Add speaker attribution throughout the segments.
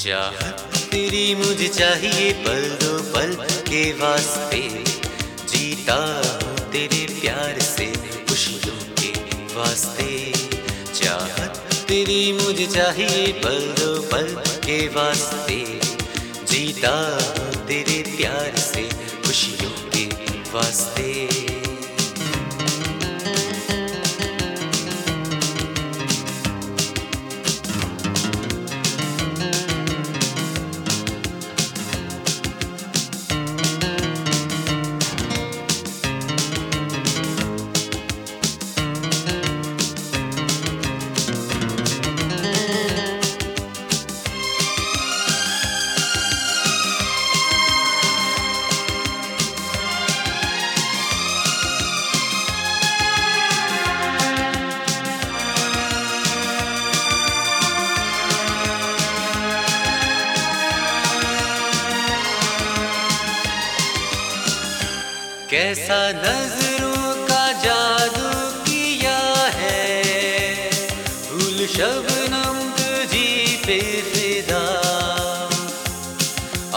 Speaker 1: चाहत तेरी मुझे चाहिए पल दो पल के वास्ते। जीता हूँ तेरे प्यार से खुशियों के वास्ते। चाहत तेरी मुझे चाहिए पल दो पल के वास्ते। जीता हूँ तेरे प्यार से खुशियों के वास्ते। कैसा नज़रों का जादू किया है? फूल शबनम तुझी पे फिदा।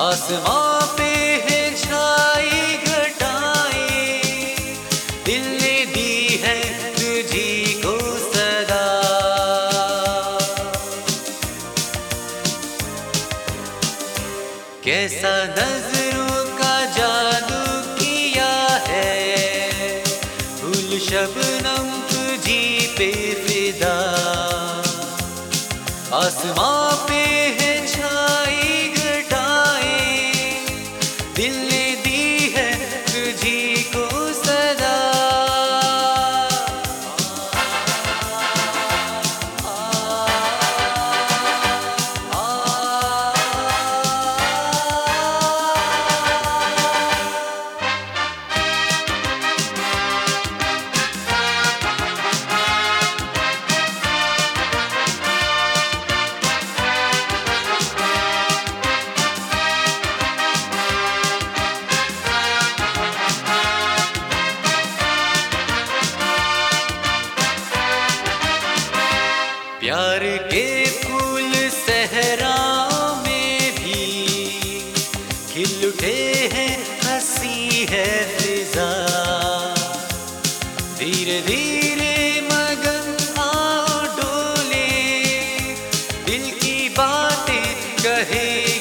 Speaker 1: आसमां पे है दिल दी है सदा। कैसा नज़रों आसमां पे है प्यार के फूल सहरा में भी खिल उठे हैं, हँसी है फिजा। धीरे धीरे मगन आओ डोले, दिल की बातें कहेगी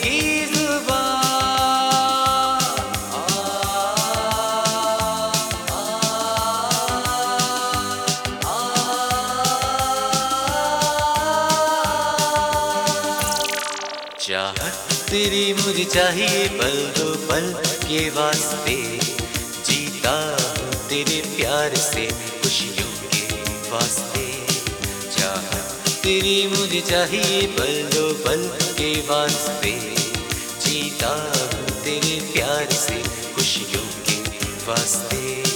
Speaker 1: चाहत तेरी मुझे चाहिए पल दो पल के वास्ते। जीता तेरे प्यार से खुशियों के वास्ते। चाहत तेरी मुझे चाहिए पल दो पल के वास्ते। जीता तेरे प्यार से खुशियों के वास्ते।